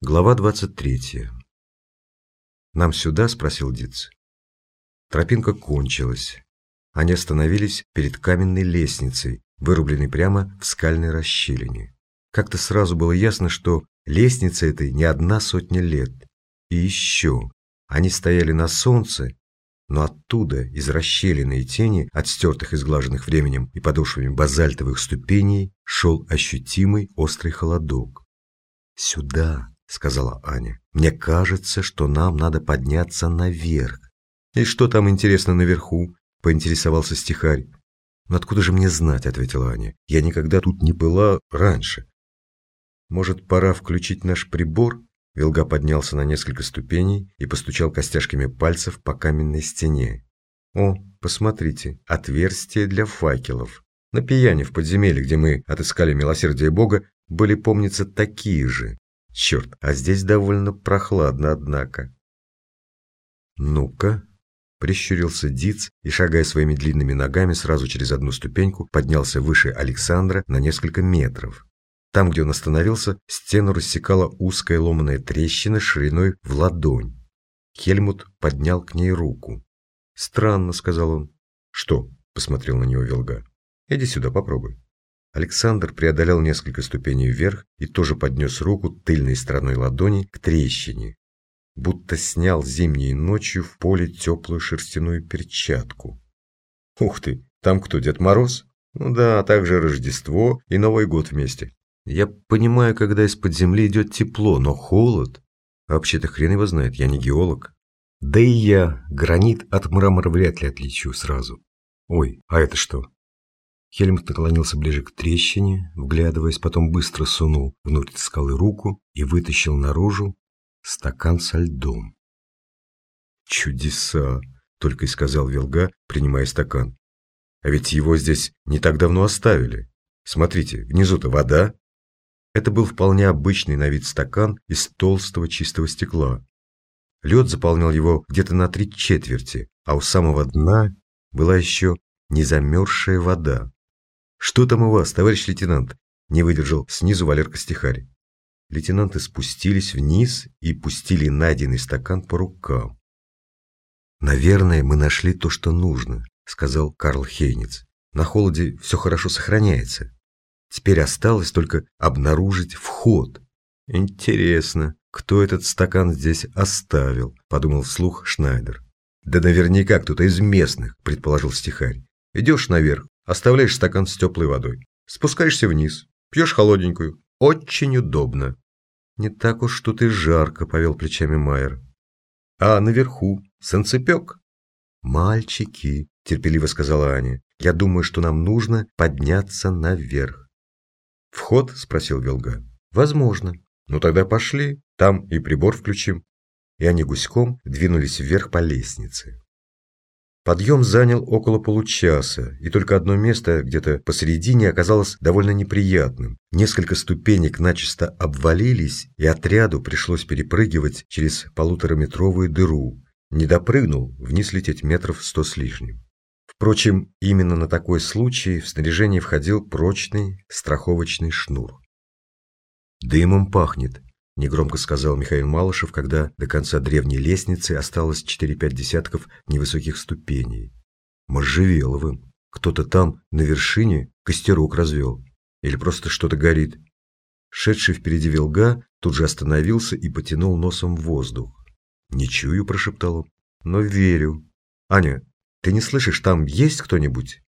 Глава 23. «Нам сюда?» – спросил Диц. Тропинка кончилась. Они остановились перед каменной лестницей, вырубленной прямо в скальной расщелине. Как-то сразу было ясно, что лестница этой не одна сотня лет. И еще, они стояли на солнце, но оттуда, из расщелины и тени, от стертых и сглаженных временем и подошвами базальтовых ступеней, шел ощутимый острый холодок. «Сюда!» — сказала Аня. «Мне кажется, что нам надо подняться наверх». «И что там интересно наверху?» — поинтересовался стихарь. «Ну откуда же мне знать?» — ответила Аня. «Я никогда тут не была раньше». «Может, пора включить наш прибор?» Вилга поднялся на несколько ступеней и постучал костяшками пальцев по каменной стене. «О, посмотрите, отверстие для факелов. На пияне в подземелье, где мы отыскали милосердие Бога, были, помнится, такие же. Черт, а здесь довольно прохладно, однако. Ну-ка, прищурился Диц и, шагая своими длинными ногами сразу через одну ступеньку, поднялся выше Александра на несколько метров. Там, где он остановился, стену рассекала узкая ломаная трещина шириной в ладонь. Хельмут поднял к ней руку. «Странно», — сказал он. «Что?» — посмотрел на него Велга. «Иди сюда, попробуй». Александр преодолел несколько ступеней вверх и тоже поднес руку тыльной стороной ладони к трещине, будто снял зимней ночью в поле теплую шерстяную перчатку. «Ух ты, там кто, Дед Мороз?» «Ну да, а также Рождество и Новый год вместе. Я понимаю, когда из-под земли идет тепло, но холод... Вообще-то хрен его знает, я не геолог. Да и я гранит от мрамора вряд ли отличу сразу. Ой, а это что? Хельмут наклонился ближе к трещине, вглядываясь, потом быстро сунул внутрь скалы руку и вытащил наружу стакан со льдом. «Чудеса!» — только и сказал Вилга, принимая стакан. «А ведь его здесь не так давно оставили. Смотрите, внизу-то вода». Это был вполне обычный на вид стакан из толстого чистого стекла. Лед заполнял его где-то на три четверти, а у самого дна была еще незамерзшая вода. «Что там у вас, товарищ лейтенант?» – не выдержал снизу Валерка Стихарь. Лейтенанты спустились вниз и пустили найденный стакан по рукам. «Наверное, мы нашли то, что нужно», – сказал Карл Хейниц. «На холоде все хорошо сохраняется. Теперь осталось только обнаружить вход». «Интересно, кто этот стакан здесь оставил?» – подумал вслух Шнайдер. «Да наверняка кто-то из местных», – предположил стихарь. «Идешь наверх, Оставляешь стакан с теплой водой. Спускаешься вниз. Пьешь холодненькую. Очень удобно. Не так уж тут и жарко, повел плечами Майер. А наверху санцепек. Мальчики, терпеливо сказала Аня. Я думаю, что нам нужно подняться наверх. Вход? Спросил Велга. Возможно. Ну тогда пошли. Там и прибор включим. И они гуськом двинулись вверх по лестнице. Подъем занял около получаса, и только одно место где-то посередине оказалось довольно неприятным. Несколько ступенек начисто обвалились, и отряду пришлось перепрыгивать через полутораметровую дыру. Не допрыгнул, вниз лететь метров сто с лишним. Впрочем, именно на такой случай в снаряжение входил прочный страховочный шнур. «Дымом пахнет», негромко сказал Михаил Малышев, когда до конца древней лестницы осталось 4-5 десятков невысоких ступеней. Можжевеловым. Кто-то там, на вершине, костерок развел. Или просто что-то горит. Шедший впереди Вилга тут же остановился и потянул носом в воздух. «Не чую», – прошептал он, – «но верю». «Аня, ты не слышишь, там есть кто-нибудь?»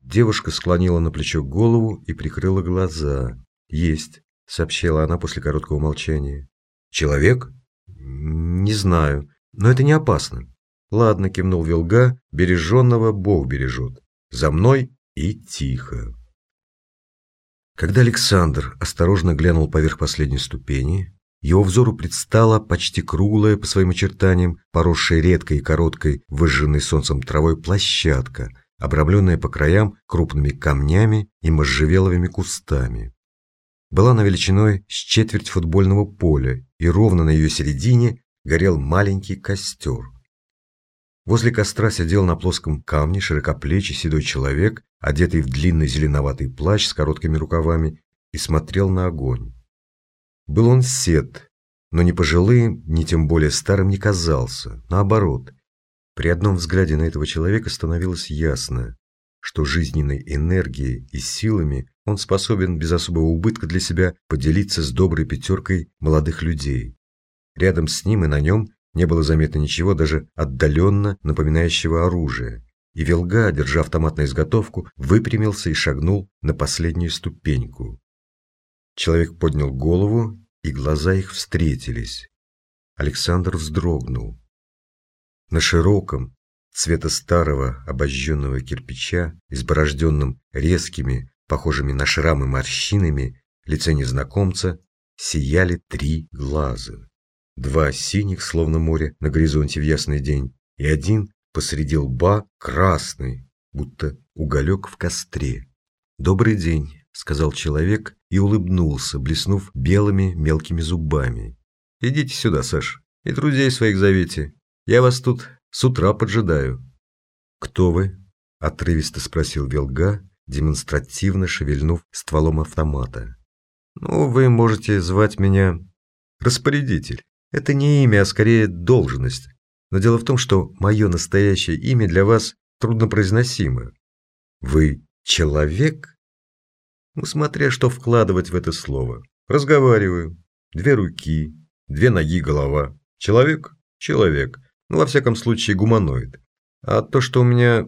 Девушка склонила на плечо голову и прикрыла глаза. «Есть сообщила она после короткого молчания. «Человек?» «Не знаю, но это не опасно». «Ладно», – кивнул Вилга, – «береженного Бог бережет. За мной и тихо». Когда Александр осторожно глянул поверх последней ступени, его взору предстала почти круглая по своим очертаниям, поросшая редкой и короткой, выжженной солнцем травой площадка, обрамленная по краям крупными камнями и можжевеловыми кустами была на величиной с четверть футбольного поля, и ровно на ее середине горел маленький костер. Возле костра сидел на плоском камне широкоплечий седой человек, одетый в длинный зеленоватый плащ с короткими рукавами, и смотрел на огонь. Был он сед, но ни пожилым, ни тем более старым не казался. Наоборот, при одном взгляде на этого человека становилось ясно, что жизненной энергией и силами он способен без особого убытка для себя поделиться с доброй пятеркой молодых людей. Рядом с ним и на нем не было заметно ничего даже отдаленно напоминающего оружие, и Велга, держа автомат на изготовку, выпрямился и шагнул на последнюю ступеньку. Человек поднял голову, и глаза их встретились. Александр вздрогнул. На широком, цвета старого обожженного кирпича, изборожденном резкими, похожими на шрамы морщинами, лице незнакомца сияли три глаза. Два синих, словно море, на горизонте в ясный день, и один посреди лба красный, будто уголек в костре. «Добрый день», — сказал человек и улыбнулся, блеснув белыми мелкими зубами. «Идите сюда, Саш, и друзей своих зовите. Я вас тут с утра поджидаю». «Кто вы?» – отрывисто спросил Велга, демонстративно шевельнув стволом автомата. «Ну, вы можете звать меня распорядитель. Это не имя, а скорее должность. Но дело в том, что мое настоящее имя для вас труднопроизносимо. Вы человек? Ну, смотря что вкладывать в это слово. Разговариваю. Две руки, две ноги, голова. Человек? Человек. Ну, во всяком случае, гуманоид. А то, что у меня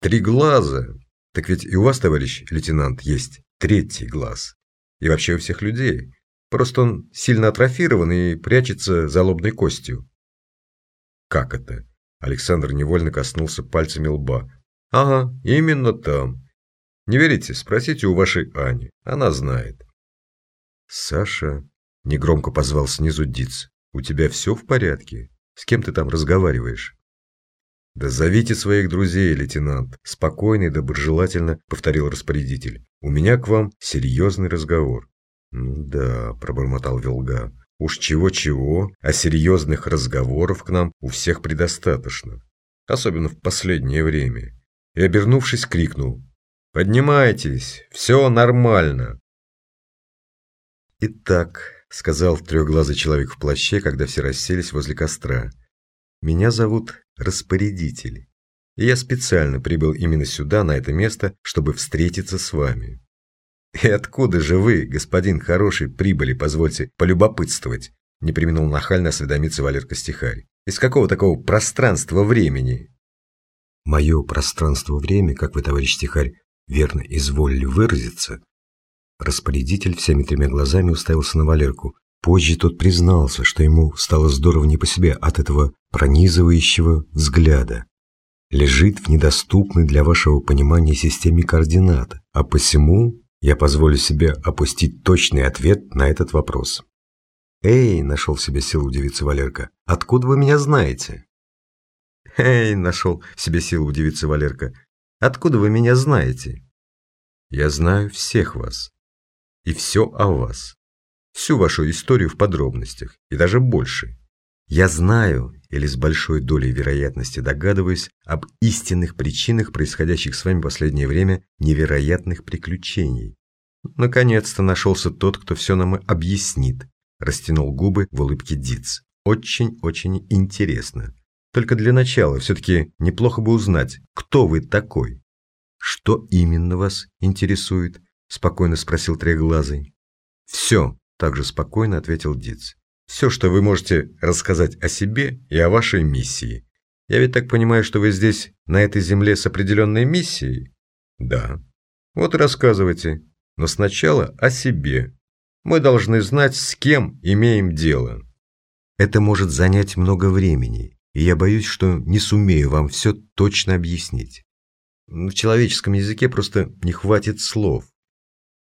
три глаза, так ведь и у вас, товарищ лейтенант, есть третий глаз. И вообще у всех людей. Просто он сильно атрофирован и прячется за лобной костью. Как это? Александр невольно коснулся пальцами лба. Ага, именно там. Не верите? Спросите у вашей Ани. Она знает. Саша негромко позвал снизу Диц. У тебя все в порядке? С кем ты там разговариваешь? «Да зовите своих друзей, лейтенант», – спокойно и доброжелательно повторил распорядитель. «У меня к вам серьезный разговор». «Да», – пробормотал Велга, – «уж чего-чего, а серьезных разговоров к нам у всех предостаточно, особенно в последнее время». И, обернувшись, крикнул «Поднимайтесь, все нормально». «Итак», — сказал трехглазый человек в плаще, когда все расселись возле костра, — «меня зовут Распорядитель, и я специально прибыл именно сюда, на это место, чтобы встретиться с вами». «И откуда же вы, господин хороший, прибыли, позвольте полюбопытствовать?» не применил нахально осведомиться Валерка Стихарь. «Из какого такого пространства времени?» «Мое пространство-время, как вы, товарищ Стихарь, верно изволили выразиться, распорядитель всеми тремя глазами уставился на Валерку. Позже тот признался, что ему стало здорово не по себе от этого пронизывающего взгляда. Лежит в недоступной для вашего понимания системе координат, а посему я позволю себе опустить точный ответ на этот вопрос. «Эй!» – нашел в себе силу удивиться Валерка. «Откуда вы меня знаете?» «Эй!» – нашел в себе силу удивиться Валерка. Откуда вы меня знаете? Я знаю всех вас. И все о вас. Всю вашу историю в подробностях. И даже больше. Я знаю, или с большой долей вероятности догадываюсь, об истинных причинах происходящих с вами в последнее время невероятных приключений. Наконец-то нашелся тот, кто все нам объяснит. Растянул губы в улыбке Диц. Очень-очень интересно. Только для начала все-таки неплохо бы узнать, кто вы такой. Что именно вас интересует? Спокойно спросил Треглазый. Все, также спокойно ответил Диц. Все, что вы можете рассказать о себе и о вашей миссии. Я ведь так понимаю, что вы здесь, на этой земле, с определенной миссией? Да. Вот и рассказывайте. Но сначала о себе. Мы должны знать, с кем имеем дело. Это может занять много времени, и я боюсь, что не сумею вам все точно объяснить. В человеческом языке просто не хватит слов.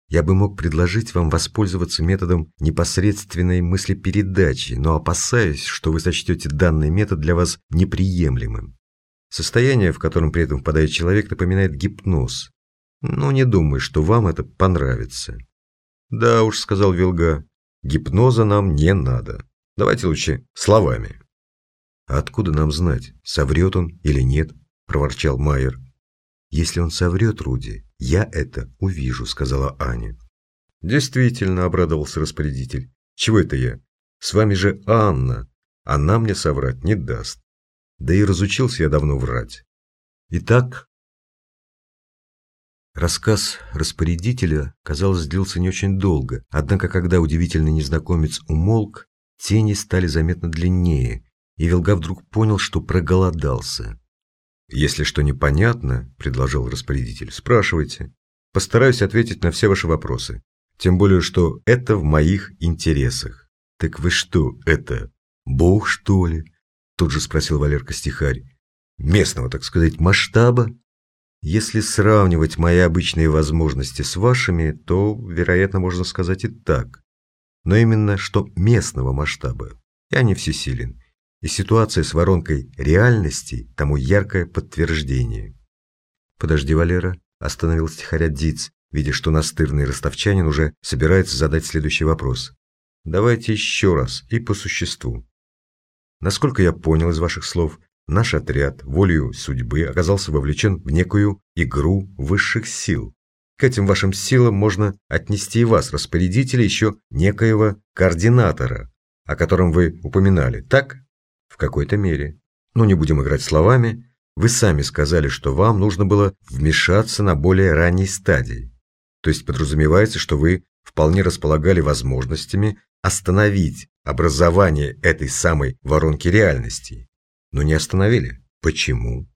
Я бы мог предложить вам воспользоваться методом непосредственной мыслепередачи, но опасаюсь, что вы сочтете данный метод для вас неприемлемым. Состояние, в котором при этом впадает человек, напоминает гипноз. Но не думаю, что вам это понравится. Да уж, сказал Вилга, гипноза нам не надо. Давайте лучше словами. А откуда нам знать, соврет он или нет? Проворчал Майер. Если он соврет, Руди, я это увижу, сказала Аня. Действительно, обрадовался распорядитель. Чего это я? С вами же Анна. Она мне соврать не даст. Да и разучился я давно врать. Итак, рассказ распорядителя, казалось, длился не очень долго. Однако, когда удивительный незнакомец умолк, тени стали заметно длиннее, и Вилга вдруг понял, что проголодался. «Если что непонятно, — предложил распорядитель, — спрашивайте. Постараюсь ответить на все ваши вопросы. Тем более, что это в моих интересах». «Так вы что, это, бог, что ли?» Тут же спросил Валерка Стихарь. «Местного, так сказать, масштаба?» «Если сравнивать мои обычные возможности с вашими, то, вероятно, можно сказать и так. Но именно что местного масштаба. Я не всесилен и ситуация с воронкой реальности тому яркое подтверждение. «Подожди, Валера», – остановил стихаря Диц, видя, что настырный ростовчанин уже собирается задать следующий вопрос. «Давайте еще раз и по существу. Насколько я понял из ваших слов, наш отряд волею судьбы оказался вовлечен в некую игру высших сил. К этим вашим силам можно отнести и вас, распорядителя еще некоего координатора, о котором вы упоминали, так?» В какой-то мере. Но не будем играть словами. Вы сами сказали, что вам нужно было вмешаться на более ранней стадии. То есть подразумевается, что вы вполне располагали возможностями остановить образование этой самой воронки реальности. Но не остановили. Почему?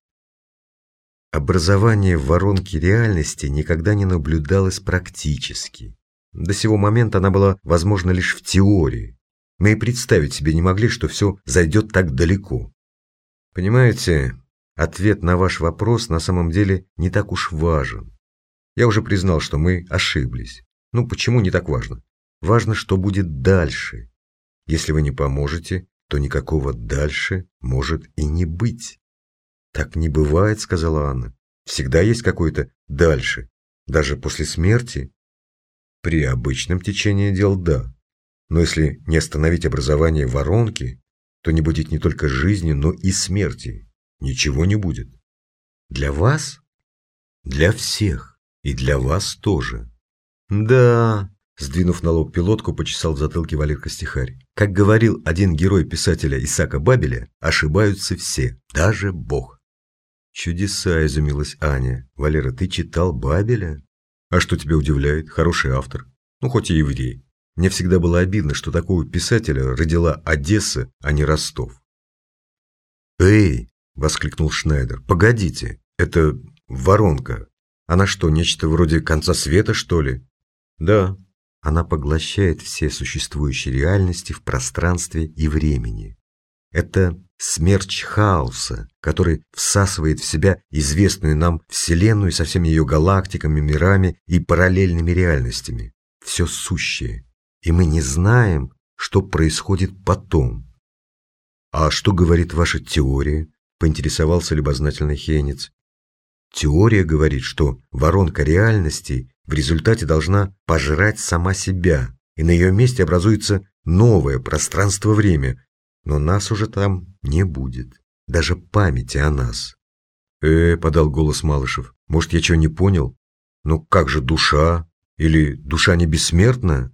Образование воронки реальности никогда не наблюдалось практически. До сего момента она была возможна лишь в теории. Мы и представить себе не могли, что все зайдет так далеко. Понимаете, ответ на ваш вопрос на самом деле не так уж важен. Я уже признал, что мы ошиблись. Ну, почему не так важно? Важно, что будет дальше. Если вы не поможете, то никакого дальше может и не быть. Так не бывает, сказала Анна. Всегда есть какое-то дальше, даже после смерти. При обычном течении дел – да. Но если не остановить образование воронки, то не будет не только жизни, но и смерти. Ничего не будет. Для вас? Для всех. И для вас тоже. Да, сдвинув на лоб пилотку, почесал в затылке Валерка Стихарь. Как говорил один герой писателя Исака Бабеля, ошибаются все, даже Бог. Чудеса, изумилась Аня. Валера, ты читал Бабеля? А что тебя удивляет? Хороший автор. Ну, хоть и еврей. Мне всегда было обидно, что такого писателя родила Одесса, а не Ростов. «Эй!» – воскликнул Шнайдер. «Погодите, это воронка. Она что, нечто вроде конца света, что ли?» «Да». Она поглощает все существующие реальности в пространстве и времени. Это смерч хаоса, который всасывает в себя известную нам Вселенную со всеми ее галактиками, мирами и параллельными реальностями. Все сущее и мы не знаем, что происходит потом. «А что говорит ваша теория?» – поинтересовался любознательный Хейнец. Теория говорит, что воронка реальности в результате должна пожрать сама себя, и на ее месте образуется новое пространство-время, но нас уже там не будет, даже памяти о нас. «Э, — подал голос Малышев, — может, я чего не понял? Ну как же душа? Или душа не бессмертна?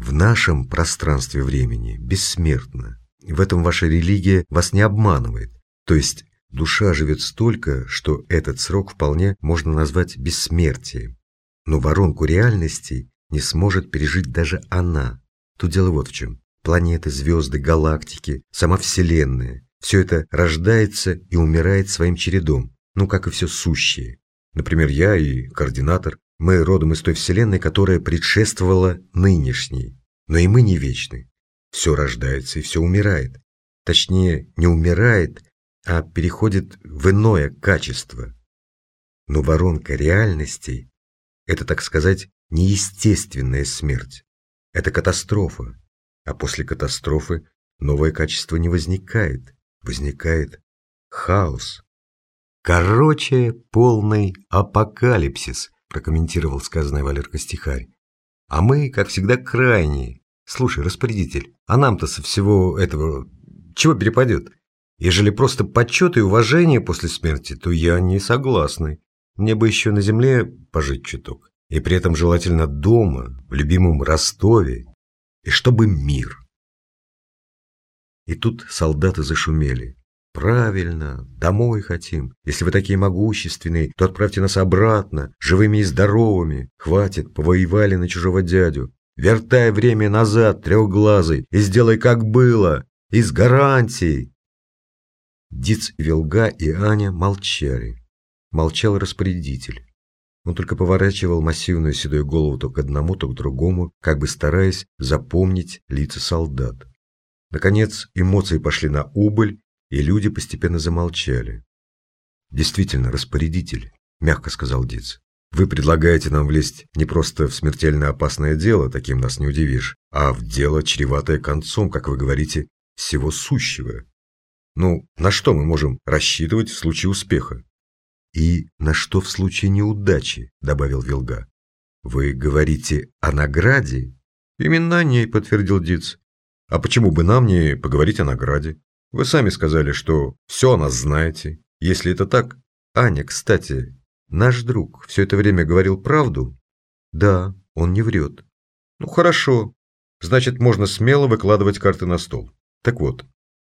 В нашем пространстве времени бессмертна. В этом ваша религия вас не обманывает. То есть душа живет столько, что этот срок вполне можно назвать бессмертием. Но воронку реальности не сможет пережить даже она. Тут дело вот в чем. Планеты, звезды, галактики, сама Вселенная – все это рождается и умирает своим чередом, ну как и все сущее. Например, я и координатор мы родом из той вселенной, которая предшествовала нынешней. Но и мы не вечны. Все рождается и все умирает. Точнее, не умирает, а переходит в иное качество. Но воронка реальностей – это, так сказать, неестественная смерть. Это катастрофа. А после катастрофы новое качество не возникает. Возникает хаос. Короче, полный апокалипсис – прокомментировал сказанное Валерка стихарь. А мы, как всегда, крайние. Слушай, распорядитель, а нам-то со всего этого чего перепадет? Ежели просто почет и уважение после смерти, то я не согласный. Мне бы еще на земле пожить чуток. И при этом желательно дома, в любимом Ростове. И чтобы мир. И тут солдаты зашумели. «Правильно, домой хотим. Если вы такие могущественные, то отправьте нас обратно, живыми и здоровыми. Хватит, повоевали на чужого дядю. Вертай время назад, трехглазый, и сделай как было, и с гарантией». Диц, Вилга и Аня молчали. Молчал распорядитель. Он только поворачивал массивную седую голову то к одному, то к другому, как бы стараясь запомнить лица солдат. Наконец, эмоции пошли на убыль, и люди постепенно замолчали. «Действительно, распорядитель», – мягко сказал Диц. «Вы предлагаете нам влезть не просто в смертельно опасное дело, таким нас не удивишь, а в дело, чреватое концом, как вы говорите, всего сущего. Ну, на что мы можем рассчитывать в случае успеха?» «И на что в случае неудачи?» – добавил Вилга. «Вы говорите о награде?» «Именно о ней», – подтвердил Диц. «А почему бы нам не поговорить о награде? Вы сами сказали, что все о нас знаете. Если это так... Аня, кстати, наш друг все это время говорил правду? Да, он не врет. Ну хорошо. Значит, можно смело выкладывать карты на стол. Так вот,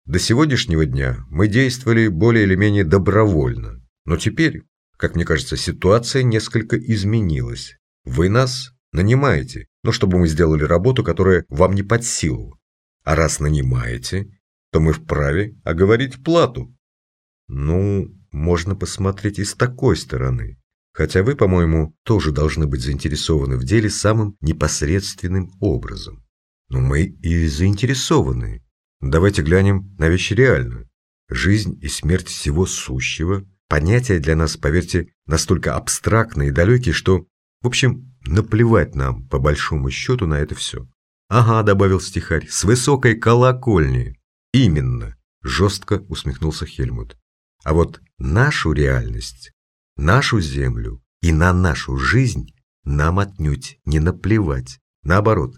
до сегодняшнего дня мы действовали более или менее добровольно. Но теперь, как мне кажется, ситуация несколько изменилась. Вы нас нанимаете, но чтобы мы сделали работу, которая вам не под силу. А раз нанимаете, то мы вправе оговорить плату. Ну, можно посмотреть и с такой стороны. Хотя вы, по-моему, тоже должны быть заинтересованы в деле самым непосредственным образом. Но мы и заинтересованы. Давайте глянем на вещи реально. Жизнь и смерть всего сущего – понятия для нас, поверьте, настолько абстрактные и далекие, что, в общем, наплевать нам, по большому счету, на это все. «Ага», – добавил стихарь, – «с высокой колокольни». «Именно», – жестко усмехнулся Хельмут. «А вот нашу реальность, нашу землю и на нашу жизнь нам отнюдь не наплевать. Наоборот,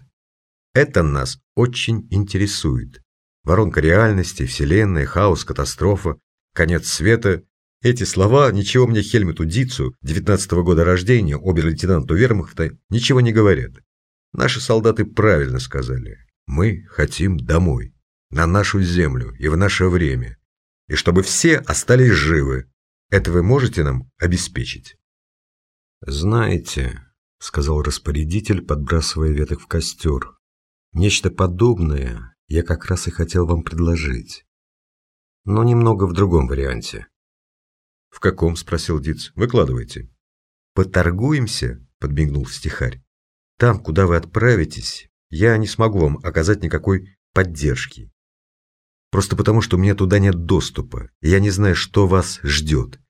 это нас очень интересует. Воронка реальности, вселенная, хаос, катастрофа, конец света. Эти слова ничего мне Хельмуту Дицу, 19-го года рождения, обер-лейтенанту вермахта, ничего не говорят. Наши солдаты правильно сказали. Мы хотим домой на нашу землю и в наше время, и чтобы все остались живы. Это вы можете нам обеспечить?» «Знаете», — сказал распорядитель, подбрасывая веток в костер, «нечто подобное я как раз и хотел вам предложить, но немного в другом варианте». «В каком?» — спросил Диц. «Выкладывайте». «Поторгуемся?» — подмигнул стихарь. «Там, куда вы отправитесь, я не смогу вам оказать никакой поддержки. Просто потому, что у меня туда нет доступа, я не знаю, что вас ждет.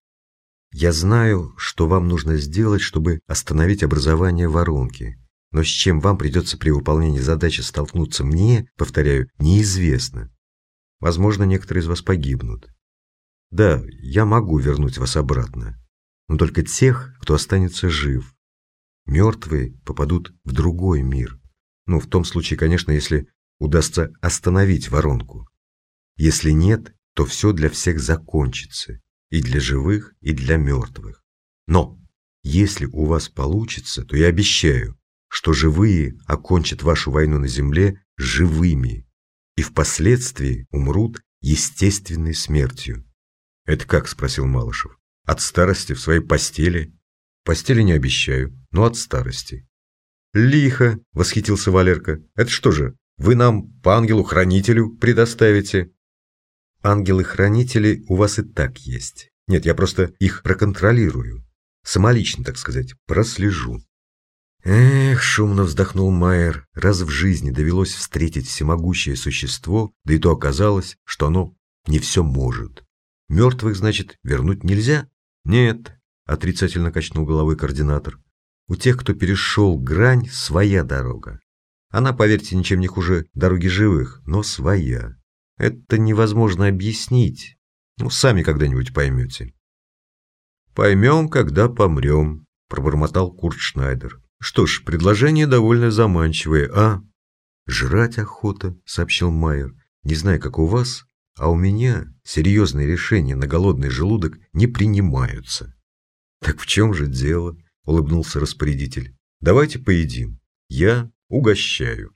Я знаю, что вам нужно сделать, чтобы остановить образование воронки. Но с чем вам придется при выполнении задачи столкнуться мне, повторяю, неизвестно. Возможно, некоторые из вас погибнут. Да, я могу вернуть вас обратно, но только тех, кто останется жив. Мертвые попадут в другой мир. Ну, в том случае, конечно, если удастся остановить воронку. Если нет, то все для всех закончится, и для живых, и для мертвых. Но если у вас получится, то я обещаю, что живые окончат вашу войну на земле живыми и впоследствии умрут естественной смертью. «Это как?» – спросил Малышев. «От старости в своей постели?» «Постели не обещаю, но от старости». «Лихо!» – восхитился Валерка. «Это что же, вы нам по ангелу-хранителю предоставите?» Ангелы-хранители у вас и так есть. Нет, я просто их проконтролирую. Самолично, так сказать, прослежу. Эх, шумно вздохнул Майер, раз в жизни довелось встретить всемогущее существо, да и то оказалось, что оно не все может. Мертвых, значит, вернуть нельзя? Нет, отрицательно качнул головой координатор. У тех, кто перешел грань, своя дорога. Она, поверьте, ничем не хуже дороги живых, но своя. Это невозможно объяснить. Ну, сами когда-нибудь поймете. «Поймем, когда помрем», – пробормотал Курт Шнайдер. «Что ж, предложение довольно заманчивое, а?» «Жрать охота», – сообщил Майер. «Не знаю, как у вас, а у меня серьезные решения на голодный желудок не принимаются». «Так в чем же дело?» – улыбнулся распорядитель. «Давайте поедим. Я угощаю».